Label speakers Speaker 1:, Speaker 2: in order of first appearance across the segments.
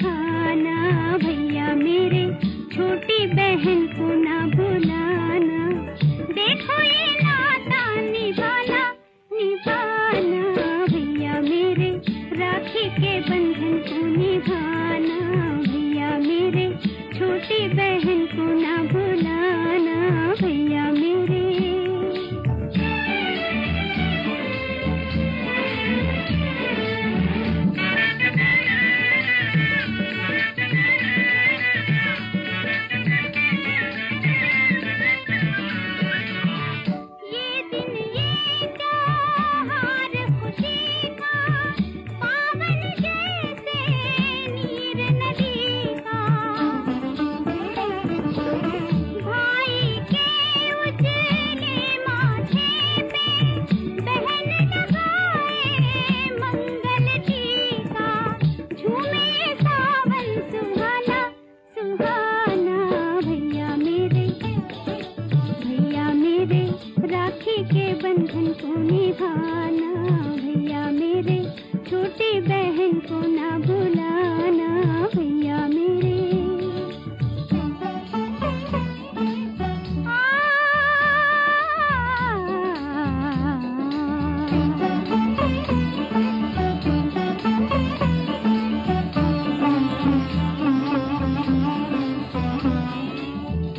Speaker 1: खाना भैया मेरे छोटी बहन को ना राखी के बंधन को निभाना, भैया मेरे छोटी बहन को ना भुलाना भैया मेरे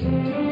Speaker 1: Thank you.